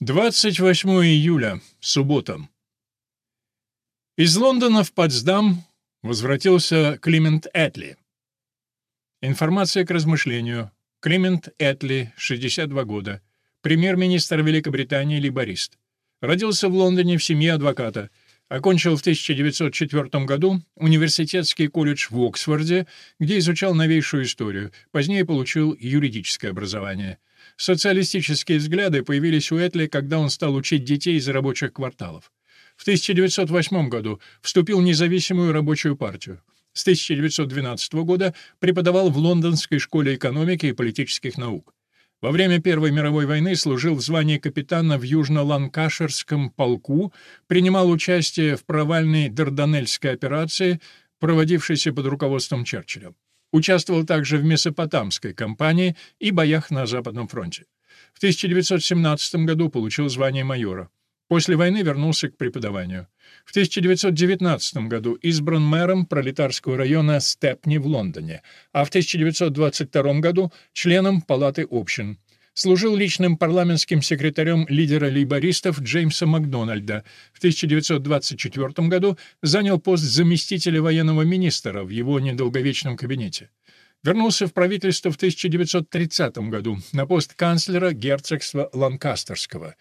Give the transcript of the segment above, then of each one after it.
28 июля, суббота. Из Лондона в Потсдам возвратился Климент Этли. Информация к размышлению. Климент Этли, 62 года. Премьер-министр Великобритании, либорист. Родился в Лондоне в семье адвоката. Окончил в 1904 году университетский колледж в Оксфорде, где изучал новейшую историю. Позднее получил юридическое образование. Социалистические взгляды появились у Этли, когда он стал учить детей из рабочих кварталов. В 1908 году вступил в независимую рабочую партию. С 1912 года преподавал в Лондонской школе экономики и политических наук. Во время Первой мировой войны служил в звании капитана в Южно-Ланкаширском полку, принимал участие в провальной Дарданельской операции, проводившейся под руководством Черчилля. Участвовал также в Месопотамской кампании и боях на Западном фронте. В 1917 году получил звание майора. После войны вернулся к преподаванию. В 1919 году избран мэром пролетарского района Степни в Лондоне, а в 1922 году членом Палаты общин. Служил личным парламентским секретарем лидера лейбористов Джеймса Макдональда. В 1924 году занял пост заместителя военного министра в его недолговечном кабинете. Вернулся в правительство в 1930 году на пост канцлера герцогства Ланкастерского,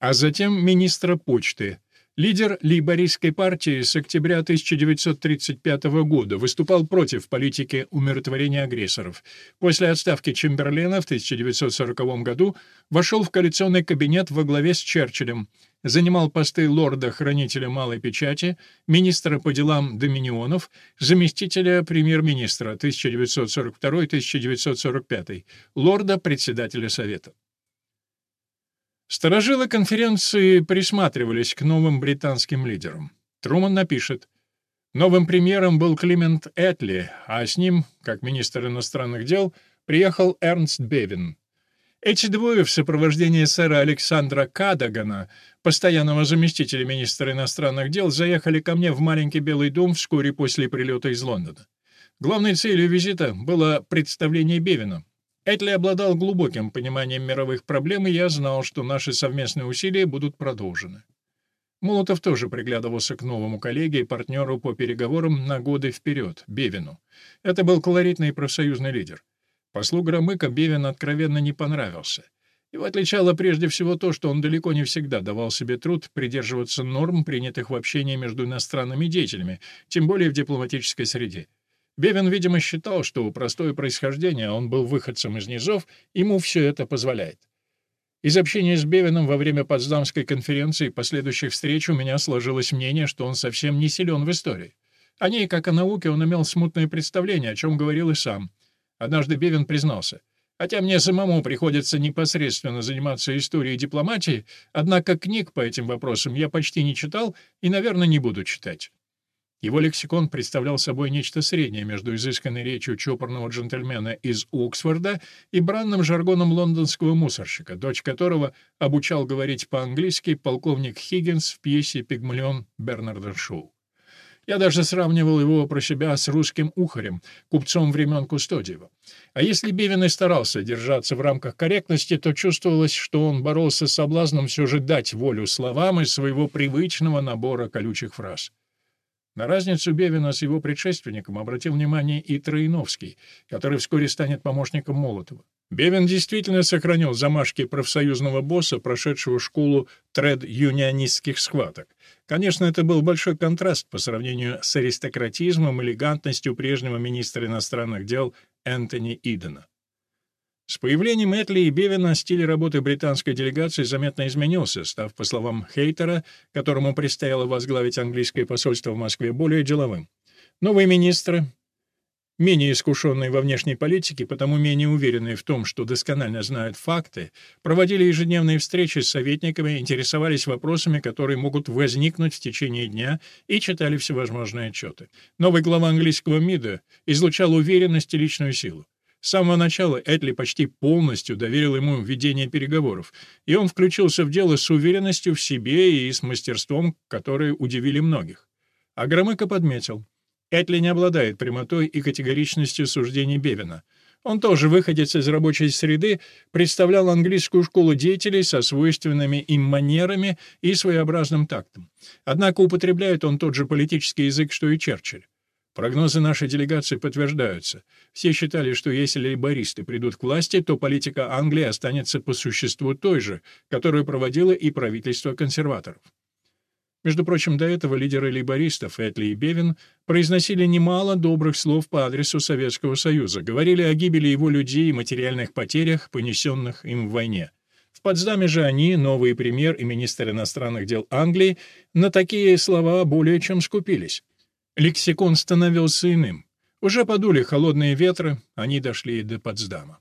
а затем министра почты, Лидер лейбористской партии с октября 1935 года выступал против политики умиротворения агрессоров. После отставки Чемберлена в 1940 году вошел в коалиционный кабинет во главе с Черчиллем, занимал посты лорда-хранителя малой печати, министра по делам доминионов, заместителя премьер-министра 1942-1945, лорда-председателя Совета. Сторожилы конференции присматривались к новым британским лидерам. Труман напишет, Новым премьером был Климент Этли, а с ним, как министр иностранных дел, приехал Эрнст Бевин. Эти двое в сопровождении сэра Александра Кадагана, постоянного заместителя министра иностранных дел, заехали ко мне в маленький Белый дом вскоре после прилета из Лондона. Главной целью визита было представление Бевина, Этли обладал глубоким пониманием мировых проблем, и я знал, что наши совместные усилия будут продолжены. Молотов тоже приглядывался к новому коллеге и партнеру по переговорам на годы вперед, Бевину. Это был колоритный профсоюзный лидер. Послу Громыка Бевин откровенно не понравился. Его отличало прежде всего то, что он далеко не всегда давал себе труд придерживаться норм, принятых в общении между иностранными деятелями, тем более в дипломатической среде. Бевин, видимо, считал, что простое происхождение, он был выходцем из низов, ему все это позволяет. Из общения с Бевином во время Потсдамской конференции и последующих встреч у меня сложилось мнение, что он совсем не силен в истории. О ней, как о науке, он имел смутное представление, о чем говорил и сам. Однажды Бевин признался. Хотя мне самому приходится непосредственно заниматься историей и дипломатией, однако книг по этим вопросам я почти не читал и, наверное, не буду читать. Его лексикон представлял собой нечто среднее между изысканной речью чопорного джентльмена из Оксфорда и бранным жаргоном лондонского мусорщика, дочь которого обучал говорить по-английски полковник Хиггинс в пьесе «Пигмалион» Бернарда Шоу. Я даже сравнивал его про себя с русским ухарем, купцом времен Кустодиева. А если Бивин и старался держаться в рамках корректности, то чувствовалось, что он боролся с соблазном все же дать волю словам из своего привычного набора колючих фраз. На разницу Бевина с его предшественником обратил внимание и Троиновский, который вскоре станет помощником Молотова. Бевин действительно сохранил замашки профсоюзного босса, прошедшего школу тред-юнионистских схваток. Конечно, это был большой контраст по сравнению с аристократизмом, элегантностью прежнего министра иностранных дел Энтони Идена. С появлением Этли и Бевина стиль работы британской делегации заметно изменился, став, по словам Хейтера, которому предстояло возглавить английское посольство в Москве, более деловым. Новые министры, менее искушенные во внешней политике, потому менее уверенные в том, что досконально знают факты, проводили ежедневные встречи с советниками, интересовались вопросами, которые могут возникнуть в течение дня, и читали всевозможные отчеты. Новый глава английского МИДа излучал уверенность и личную силу. С самого начала Этли почти полностью доверил ему ведение переговоров, и он включился в дело с уверенностью в себе и с мастерством, которые удивили многих. А Громыко подметил. Этли не обладает прямотой и категоричностью суждений Бевина. Он тоже, выходец из рабочей среды, представлял английскую школу деятелей со свойственными им манерами и своеобразным тактом. Однако употребляет он тот же политический язык, что и Черчилль. Прогнозы нашей делегации подтверждаются. Все считали, что если лейбористы придут к власти, то политика Англии останется по существу той же, которую проводило и правительство консерваторов. Между прочим, до этого лидеры лейбористов Этли и Бевин произносили немало добрых слов по адресу Советского Союза, говорили о гибели его людей и материальных потерях, понесенных им в войне. В Потсдаме же они, новый премьер и министр иностранных дел Англии, на такие слова более чем скупились. Лексикон становился иным. Уже подули холодные ветры, они дошли до Потсдама.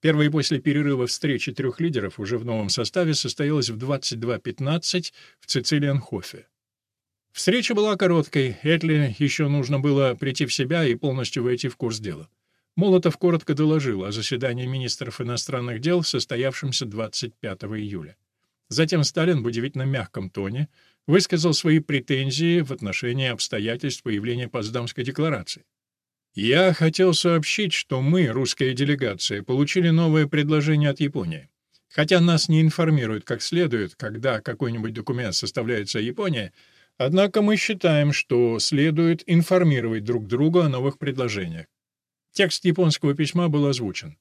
Первая после перерыва встречи трех лидеров уже в новом составе состоялась в 22.15 в Цицилианхофе. Встреча была короткой, Этли еще нужно было прийти в себя и полностью войти в курс дела. Молотов коротко доложил о заседании министров иностранных дел, состоявшемся 25 июля. Затем Сталин в удивительно мягком тоне высказал свои претензии в отношении обстоятельств появления Потсдамской декларации. Я хотел сообщить, что мы, русская делегация, получили новое предложение от Японии. Хотя нас не информируют как следует, когда какой-нибудь документ составляется Япония, однако мы считаем, что следует информировать друг друга о новых предложениях. Текст японского письма был озвучен.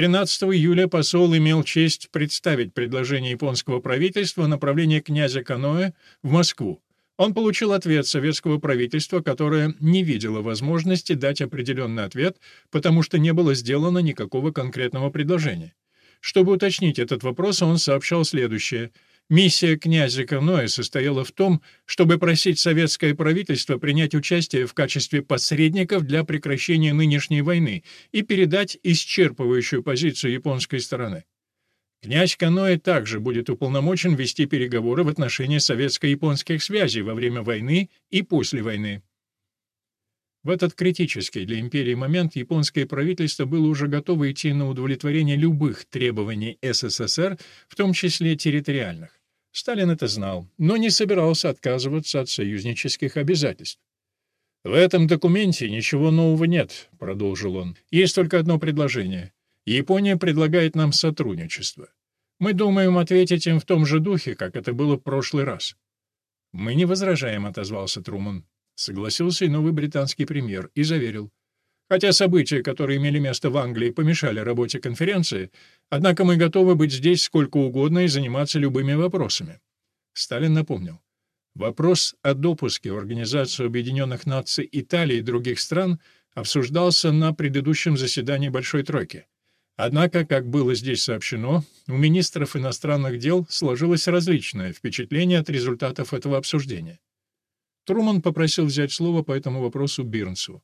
13 июля посол имел честь представить предложение японского правительства о направлении князя Каноэ в Москву, он получил ответ советского правительства, которое не видело возможности дать определенный ответ, потому что не было сделано никакого конкретного предложения. Чтобы уточнить этот вопрос, он сообщал следующее. Миссия князя Каноэ состояла в том, чтобы просить советское правительство принять участие в качестве посредников для прекращения нынешней войны и передать исчерпывающую позицию японской стороны. Князь Каноэ также будет уполномочен вести переговоры в отношении советско-японских связей во время войны и после войны. В этот критический для империи момент японское правительство было уже готово идти на удовлетворение любых требований СССР, в том числе территориальных. Сталин это знал, но не собирался отказываться от союзнических обязательств. «В этом документе ничего нового нет», — продолжил он. «Есть только одно предложение. Япония предлагает нам сотрудничество. Мы думаем ответить им в том же духе, как это было в прошлый раз. Мы не возражаем, отозвался Труман. Согласился и новый британский премьер и заверил. Хотя события, которые имели место в Англии, помешали работе конференции, однако мы готовы быть здесь сколько угодно и заниматься любыми вопросами. Сталин напомнил. Вопрос о допуске в Организацию Объединенных Наций Италии и других стран обсуждался на предыдущем заседании Большой Тройки. Однако, как было здесь сообщено, у министров иностранных дел сложилось различное впечатление от результатов этого обсуждения. Труман попросил взять слово по этому вопросу Бирнсу.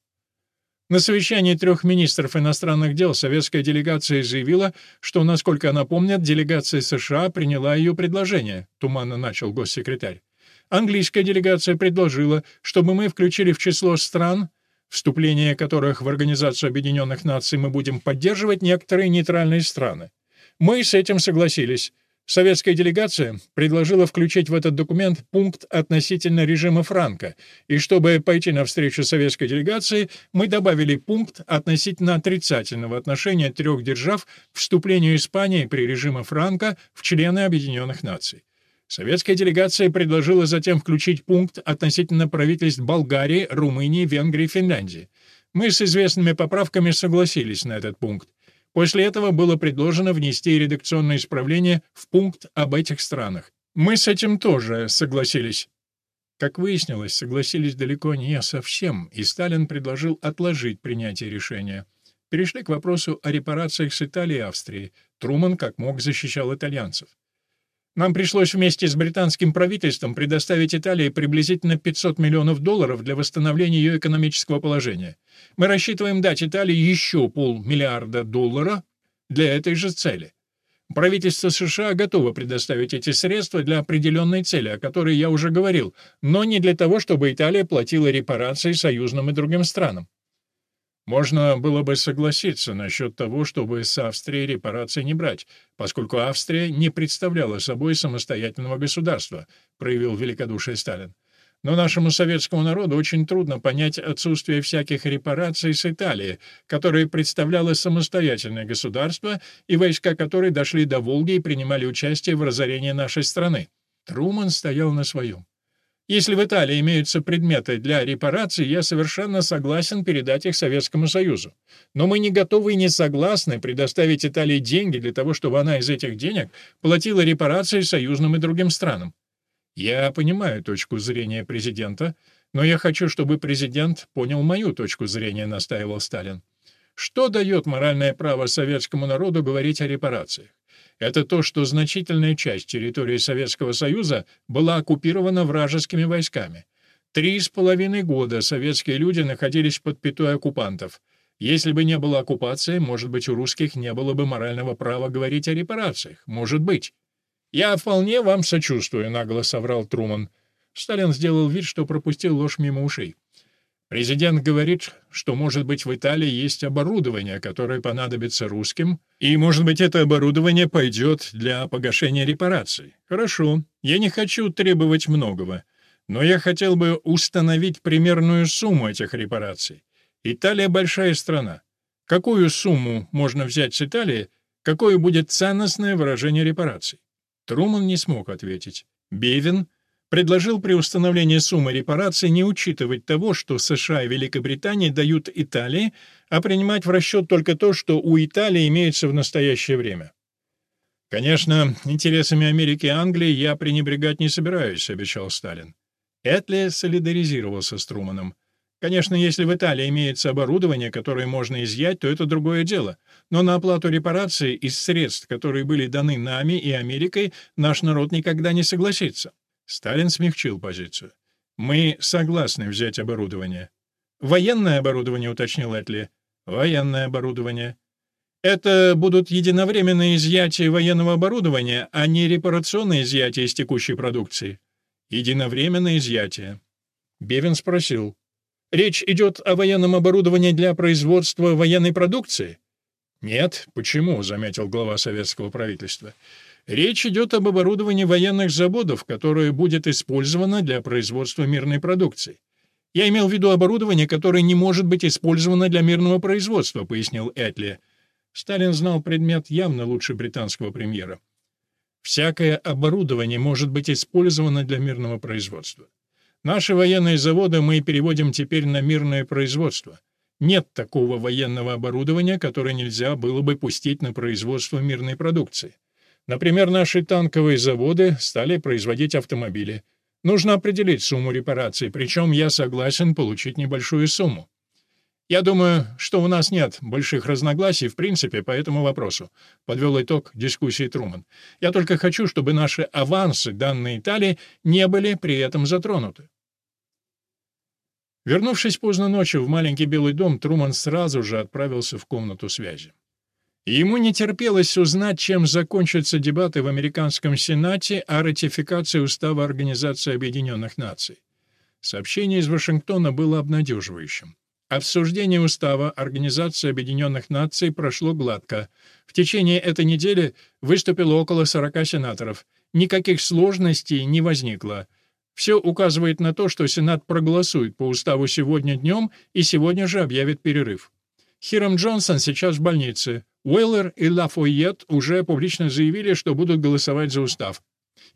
На совещании трех министров иностранных дел советская делегация заявила, что, насколько она помнит, делегация США приняла ее предложение, туманно начал госсекретарь. Английская делегация предложила, чтобы мы включили в число стран, вступление которых в Организацию Объединенных Наций мы будем поддерживать некоторые нейтральные страны. Мы с этим согласились. Советская делегация предложила включить в этот документ пункт относительно режима Франка, и чтобы пойти навстречу советской делегации, мы добавили пункт относительно отрицательного отношения трех держав к вступлению Испании при режиме Франка в члены Объединенных Наций. Советская делегация предложила затем включить пункт относительно правительств Болгарии, Румынии, Венгрии и Финляндии. Мы с известными поправками согласились на этот пункт. После этого было предложено внести редакционное исправление в пункт об этих странах. Мы с этим тоже согласились. Как выяснилось, согласились далеко не совсем, и Сталин предложил отложить принятие решения. Перешли к вопросу о репарациях с Италией и Австрией. Труман как мог защищал итальянцев. Нам пришлось вместе с британским правительством предоставить Италии приблизительно 500 миллионов долларов для восстановления ее экономического положения. Мы рассчитываем дать Италии еще полмиллиарда долларов для этой же цели. Правительство США готово предоставить эти средства для определенной цели, о которой я уже говорил, но не для того, чтобы Италия платила репарации союзным и другим странам. Можно было бы согласиться насчет того, чтобы с Австрией репарации не брать, поскольку Австрия не представляла собой самостоятельного государства, проявил великодушие Сталин. Но нашему советскому народу очень трудно понять отсутствие всяких репараций с Италией, которая представляла самостоятельное государство и войска которой дошли до Волги и принимали участие в разорении нашей страны. Труман стоял на своем. Если в Италии имеются предметы для репараций, я совершенно согласен передать их Советскому Союзу. Но мы не готовы и не согласны предоставить Италии деньги для того, чтобы она из этих денег платила репарации союзным и другим странам. Я понимаю точку зрения президента, но я хочу, чтобы президент понял мою точку зрения, настаивал Сталин. Что дает моральное право советскому народу говорить о репарациях? Это то, что значительная часть территории Советского Союза была оккупирована вражескими войсками. Три с половиной года советские люди находились под пятой оккупантов. Если бы не было оккупации, может быть, у русских не было бы морального права говорить о репарациях. Может быть. «Я вполне вам сочувствую», — нагло соврал Труман. Сталин сделал вид, что пропустил ложь мимо ушей. Президент говорит, что, может быть, в Италии есть оборудование, которое понадобится русским, и, может быть, это оборудование пойдет для погашения репараций. Хорошо, я не хочу требовать многого, но я хотел бы установить примерную сумму этих репараций. Италия — большая страна. Какую сумму можно взять с Италии, какое будет ценностное выражение репараций? Труман не смог ответить. Бевин предложил при установлении суммы репараций не учитывать того, что США и Великобритания дают Италии, а принимать в расчет только то, что у Италии имеется в настоящее время. «Конечно, интересами Америки и Англии я пренебрегать не собираюсь», — обещал Сталин. Этли солидаризировался с Труманом. Конечно, если в Италии имеется оборудование, которое можно изъять, то это другое дело. Но на оплату репараций из средств, которые были даны нами и Америкой, наш народ никогда не согласится. Сталин смягчил позицию. «Мы согласны взять оборудование». «Военное оборудование», — уточнил Этли. «Военное оборудование». «Это будут единовременные изъятия военного оборудования, а не репарационные изъятия из текущей продукции». «Единовременное изъятие». Бевин спросил. «Речь идет о военном оборудовании для производства военной продукции?» «Нет, почему?» — заметил глава советского правительства. Речь идет об оборудовании военных заводов, которое будет использовано для производства мирной продукции. Я имел в виду оборудование, которое не может быть использовано для мирного производства, пояснил Этли. Сталин знал предмет явно лучше британского премьера. Всякое оборудование может быть использовано для мирного производства. Наши военные заводы мы переводим теперь на мирное производство. Нет такого военного оборудования, которое нельзя было бы пустить на производство мирной продукции. Например, наши танковые заводы стали производить автомобили. Нужно определить сумму репараций, причем я согласен получить небольшую сумму. Я думаю, что у нас нет больших разногласий в принципе по этому вопросу, подвел итог дискуссии Труман. Я только хочу, чтобы наши авансы, данные Италии, не были при этом затронуты. Вернувшись поздно ночью в маленький белый дом, Труман сразу же отправился в комнату связи. Ему не терпелось узнать, чем закончатся дебаты в американском Сенате о ратификации Устава Организации Объединенных Наций. Сообщение из Вашингтона было обнадеживающим. Обсуждение Устава Организации Объединенных Наций прошло гладко. В течение этой недели выступило около 40 сенаторов. Никаких сложностей не возникло. Все указывает на то, что Сенат проголосует по уставу сегодня днем и сегодня же объявит перерыв. Хиром Джонсон сейчас в больнице. Уэллер и Лафойет уже публично заявили, что будут голосовать за устав.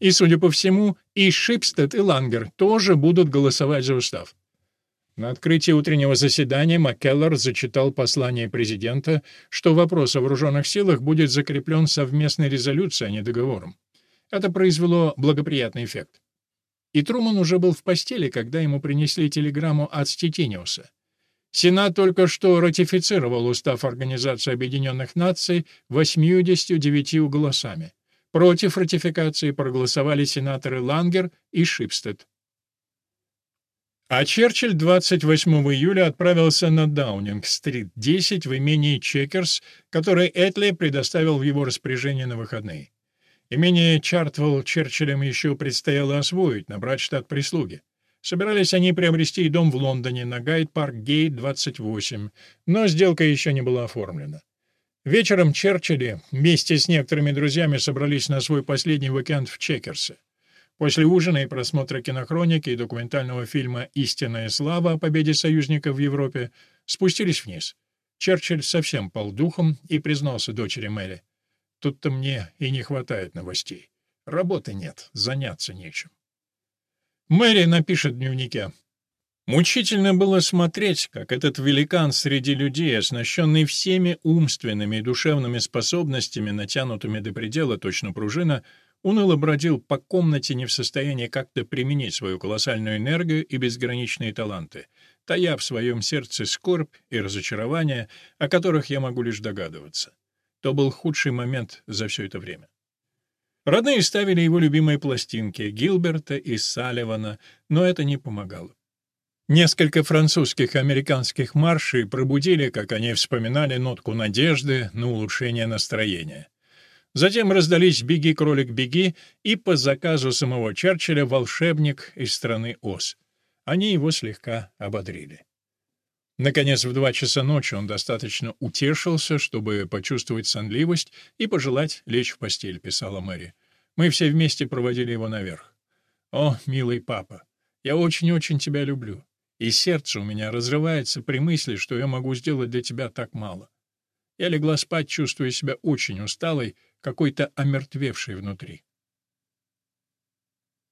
И, судя по всему, и Шипстед, и Лангер тоже будут голосовать за устав. На открытии утреннего заседания Маккеллер зачитал послание президента, что вопрос о вооруженных силах будет закреплен совместной резолюцией, а не договором. Это произвело благоприятный эффект. И Труман уже был в постели, когда ему принесли телеграмму от Стетиниуса. Сенат только что ратифицировал Устав Организации Объединенных Наций 89 голосами. Против ратификации проголосовали сенаторы Лангер и Шипстед. А Черчилль 28 июля отправился на Даунинг-стрит 10 в имении Чекерс, которое Этли предоставил в его распоряжение на выходные. Имение Чартвелл Черчиллем еще предстояло освоить, набрать штат прислуги. Собирались они приобрести дом в Лондоне на Гайд-парк-гейт 28, но сделка еще не была оформлена. Вечером Черчилли вместе с некоторыми друзьями собрались на свой последний уикенд в Чекерсе. После ужина и просмотра кинохроники и документального фильма «Истинная слава» о победе союзников в Европе спустились вниз. Черчилль совсем пал духом и признался дочери Мэри. «Тут-то мне и не хватает новостей. Работы нет, заняться нечем». Мэри напишет в дневнике. Мучительно было смотреть, как этот великан среди людей, оснащенный всеми умственными и душевными способностями, натянутыми до предела точно пружина, уныло бродил по комнате не в состоянии как-то применить свою колоссальную энергию и безграничные таланты, тая в своем сердце скорбь и разочарование, о которых я могу лишь догадываться. То был худший момент за все это время. Родные ставили его любимые пластинки Гилберта и Салливана, но это не помогало. Несколько французских и американских маршей пробудили, как они вспоминали, нотку надежды на улучшение настроения. Затем раздались «Беги, кролик, беги» и по заказу самого Черчилля «Волшебник из страны Оз». Они его слегка ободрили. Наконец, в два часа ночи он достаточно утешился, чтобы почувствовать сонливость и пожелать лечь в постель, писала Мэри. Мы все вместе проводили его наверх. «О, милый папа, я очень-очень тебя люблю, и сердце у меня разрывается при мысли, что я могу сделать для тебя так мало. Я легла спать, чувствуя себя очень усталой, какой-то омертвевшей внутри.